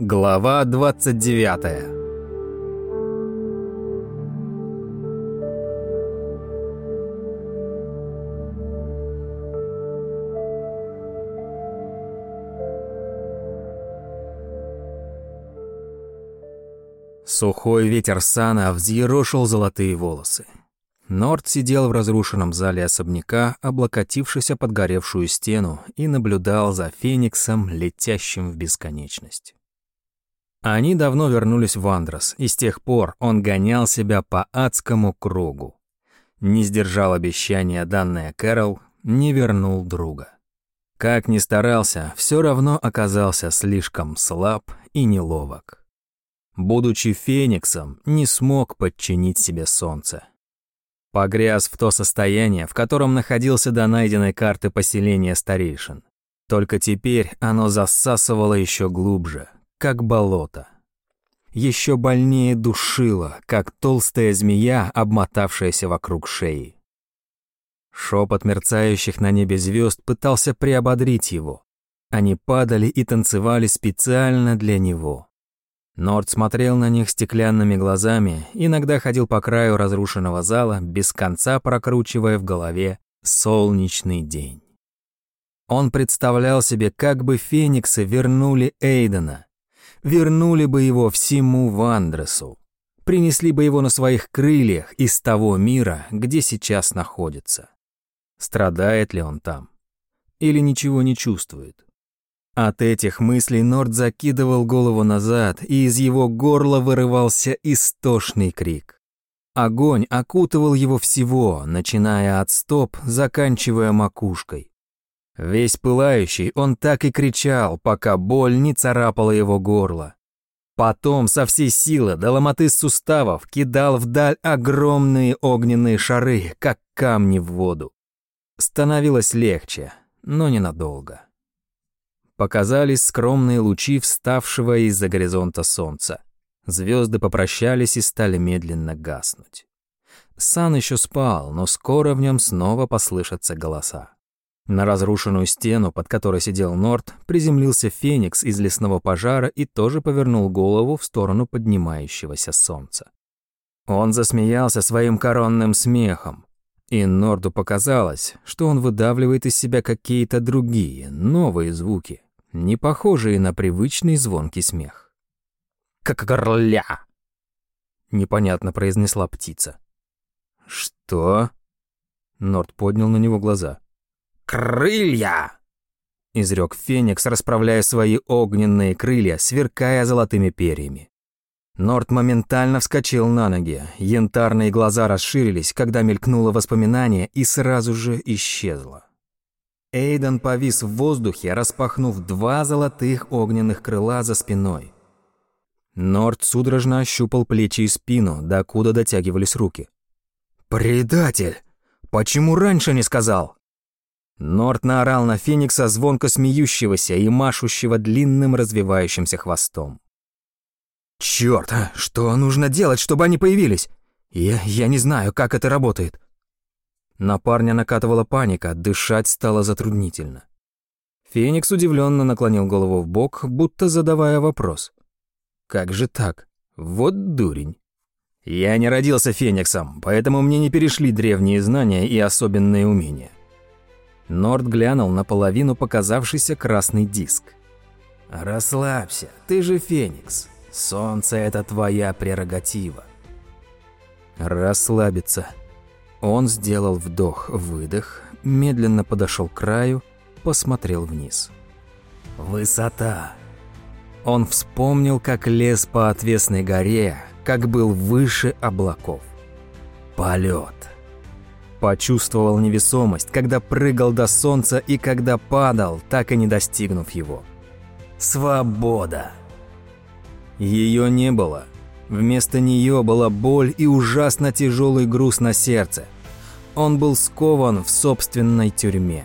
Глава 29 Сухой ветер сана взъерошил золотые волосы. Норд сидел в разрушенном зале особняка, облокотившись о подгоревшую стену, и наблюдал за Фениксом, летящим в бесконечность. Они давно вернулись в Андрос, и с тех пор он гонял себя по адскому кругу. Не сдержал обещания, данное Кэрол, не вернул друга. Как ни старался, все равно оказался слишком слаб и неловок. Будучи фениксом, не смог подчинить себе солнце. Погряз в то состояние, в котором находился до найденной карты поселения старейшин. Только теперь оно засасывало еще глубже, как болото. Еще больнее душило, как толстая змея, обмотавшаяся вокруг шеи. Шепот мерцающих на небе звезд пытался приободрить его. Они падали и танцевали специально для него. Норд смотрел на них стеклянными глазами, иногда ходил по краю разрушенного зала, без конца прокручивая в голове солнечный день. Он представлял себе, как бы фениксы вернули Эйдена, вернули бы его всему Вандресу, принесли бы его на своих крыльях из того мира, где сейчас находится. Страдает ли он там? Или ничего не чувствует? От этих мыслей Норд закидывал голову назад, и из его горла вырывался истошный крик. Огонь окутывал его всего, начиная от стоп, заканчивая макушкой. Весь пылающий, он так и кричал, пока боль не царапала его горло. Потом со всей силы до ломоты суставов кидал вдаль огромные огненные шары, как камни в воду. Становилось легче, но ненадолго. Показались скромные лучи вставшего из-за горизонта солнца. Звезды попрощались и стали медленно гаснуть. Сан еще спал, но скоро в нем снова послышатся голоса. На разрушенную стену, под которой сидел Норт, приземлился Феникс из лесного пожара и тоже повернул голову в сторону поднимающегося солнца. Он засмеялся своим коронным смехом, и Норду показалось, что он выдавливает из себя какие-то другие, новые звуки не похожие на привычный звонкий смех. «Как горля!» — непонятно произнесла птица. «Что?» — Норд поднял на него глаза. «Крылья!» — изрек Феникс, расправляя свои огненные крылья, сверкая золотыми перьями. Норд моментально вскочил на ноги. Янтарные глаза расширились, когда мелькнуло воспоминание и сразу же исчезло. Эйден повис в воздухе, распахнув два золотых огненных крыла за спиной. Норд судорожно ощупал плечи и спину, докуда дотягивались руки. «Предатель! Почему раньше не сказал?» Норд наорал на Феникса, звонко смеющегося и машущего длинным развивающимся хвостом. «Чёрт, а что нужно делать, чтобы они появились? Я, я не знаю, как это работает». На парня накатывала паника, дышать стало затруднительно. Феникс удивленно наклонил голову в бок, будто задавая вопрос. «Как же так? Вот дурень!» «Я не родился фениксом, поэтому мне не перешли древние знания и особенные умения». Норд глянул на половину показавшийся красный диск. «Расслабься, ты же феникс. Солнце — это твоя прерогатива». «Расслабиться», он сделал вдох-выдох, медленно подошел к краю, посмотрел вниз. Высота. Он вспомнил, как лез по отвесной горе, как был выше облаков. Полет. Почувствовал невесомость, когда прыгал до солнца и когда падал, так и не достигнув его. Свобода. Ее не было. Вместо нее была боль и ужасно тяжелый груз на сердце. Он был скован в собственной тюрьме.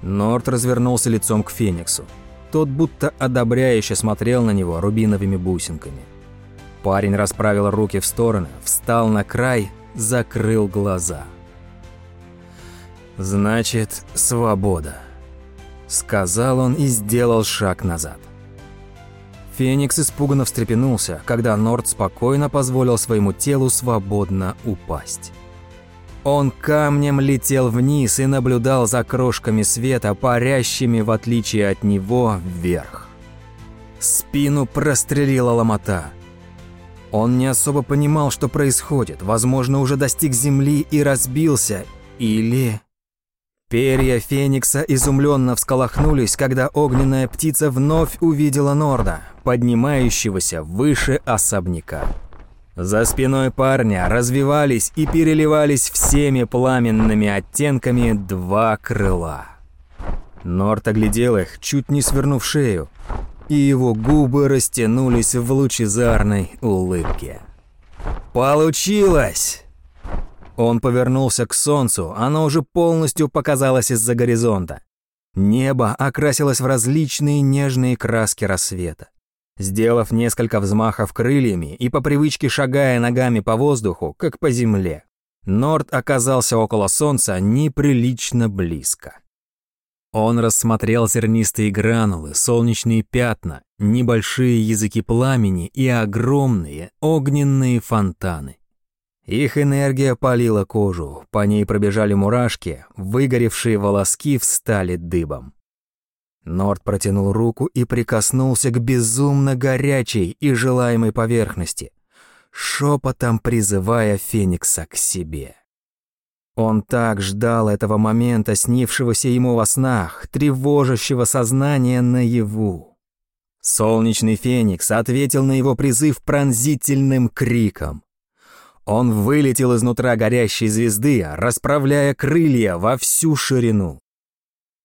Норт развернулся лицом к Фениксу. Тот будто одобряюще смотрел на него рубиновыми бусинками. Парень расправил руки в стороны, встал на край, закрыл глаза. «Значит, свобода», — сказал он и сделал шаг назад. Феникс испуганно встрепенулся, когда Норд спокойно позволил своему телу свободно упасть. Он камнем летел вниз и наблюдал за крошками света, парящими, в отличие от него, вверх. Спину прострелила ломота. Он не особо понимал, что происходит. Возможно, уже достиг земли и разбился. Или... Перья Феникса изумленно всколохнулись, когда огненная птица вновь увидела Норда, поднимающегося выше особняка. За спиной парня развивались и переливались всеми пламенными оттенками два крыла. Норд оглядел их, чуть не свернув шею, и его губы растянулись в лучезарной улыбке. «Получилось!» Он повернулся к солнцу, оно уже полностью показалось из-за горизонта. Небо окрасилось в различные нежные краски рассвета. Сделав несколько взмахов крыльями и по привычке шагая ногами по воздуху, как по земле, Норд оказался около солнца неприлично близко. Он рассмотрел зернистые гранулы, солнечные пятна, небольшие языки пламени и огромные огненные фонтаны. Их энергия палила кожу, по ней пробежали мурашки, выгоревшие волоски встали дыбом. Норд протянул руку и прикоснулся к безумно горячей и желаемой поверхности, шепотом призывая Феникса к себе. Он так ждал этого момента, снившегося ему во снах, тревожащего сознание наяву. Солнечный Феникс ответил на его призыв пронзительным криком. Он вылетел изнутра горящей звезды, расправляя крылья во всю ширину.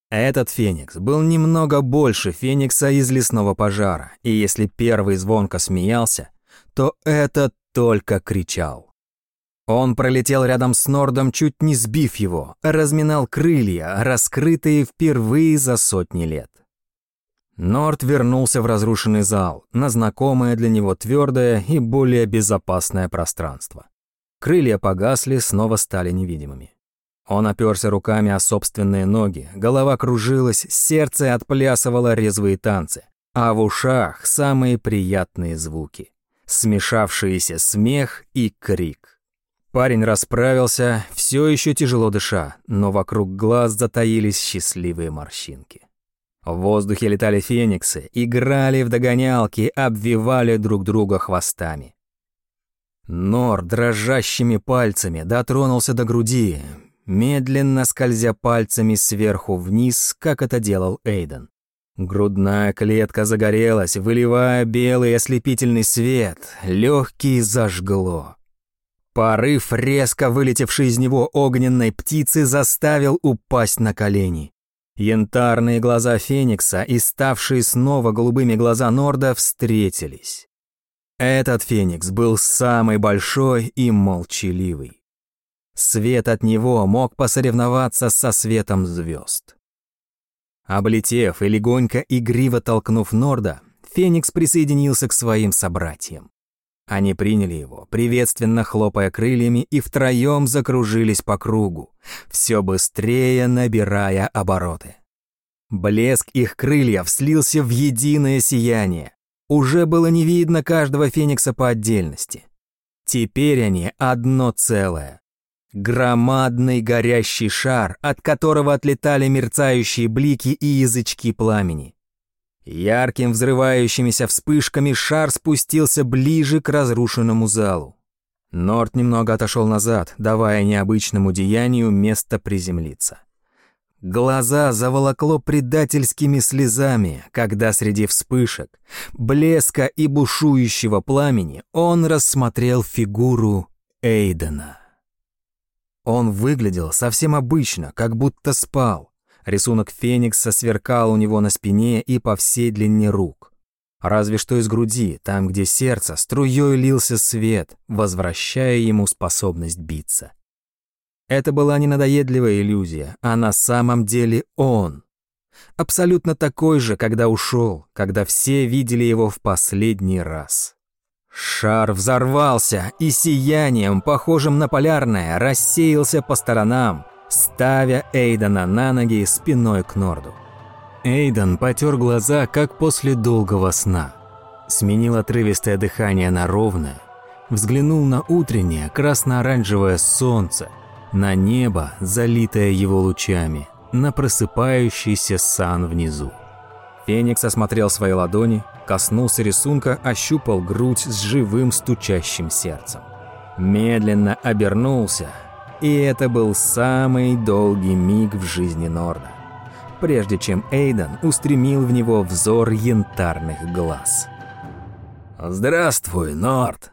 Этот феникс был немного больше феникса из лесного пожара, и если первый звонко смеялся, то этот только кричал. Он пролетел рядом с Нордом, чуть не сбив его, разминал крылья, раскрытые впервые за сотни лет. Норд вернулся в разрушенный зал, на знакомое для него твердое и более безопасное пространство. Крылья погасли, снова стали невидимыми. Он оперся руками о собственные ноги, голова кружилась, сердце отплясывало резвые танцы, а в ушах самые приятные звуки, смешавшиеся смех и крик. Парень расправился, все еще тяжело дыша, но вокруг глаз затаились счастливые морщинки. В воздухе летали фениксы, играли в догонялки, обвивали друг друга хвостами. Нор дрожащими пальцами дотронулся до груди, медленно скользя пальцами сверху вниз, как это делал Эйден. Грудная клетка загорелась, выливая белый ослепительный свет, легкий зажгло. Порыв, резко вылетевший из него огненной птицы, заставил упасть на колени. Янтарные глаза Феникса и ставшие снова голубыми глаза Норда встретились. Этот Феникс был самый большой и молчаливый. Свет от него мог посоревноваться со светом звезд. Облетев и легонько игриво толкнув Норда, Феникс присоединился к своим собратьям. Они приняли его, приветственно хлопая крыльями, и втроем закружились по кругу, все быстрее набирая обороты. Блеск их крыльев слился в единое сияние. Уже было не видно каждого феникса по отдельности. Теперь они одно целое, Громадный горящий шар, от которого отлетали мерцающие блики и язычки пламени. Ярким взрывающимися вспышками шар спустился ближе к разрушенному залу. Норт немного отошел назад, давая необычному деянию место приземлиться. Глаза заволокло предательскими слезами, когда среди вспышек, блеска и бушующего пламени он рассмотрел фигуру Эйдена. Он выглядел совсем обычно, как будто спал. Рисунок феникса сверкал у него на спине и по всей длине рук. Разве что из груди, там, где сердце, струей лился свет, возвращая ему способность биться. Это была не надоедливая иллюзия, а на самом деле он. Абсолютно такой же, когда ушел, когда все видели его в последний раз. Шар взорвался и сиянием, похожим на полярное, рассеялся по сторонам, ставя Эйдана на ноги спиной к Норду. Эйдан потер глаза, как после долгого сна. сменил отрывистое дыхание на ровное, взглянул на утреннее красно-оранжевое солнце, на небо, залитое его лучами, на просыпающийся сан внизу. Феникс осмотрел свои ладони, коснулся рисунка, ощупал грудь с живым стучащим сердцем. Медленно обернулся, и это был самый долгий миг в жизни Норда, прежде чем Эйден устремил в него взор янтарных глаз. «Здравствуй, Норд!»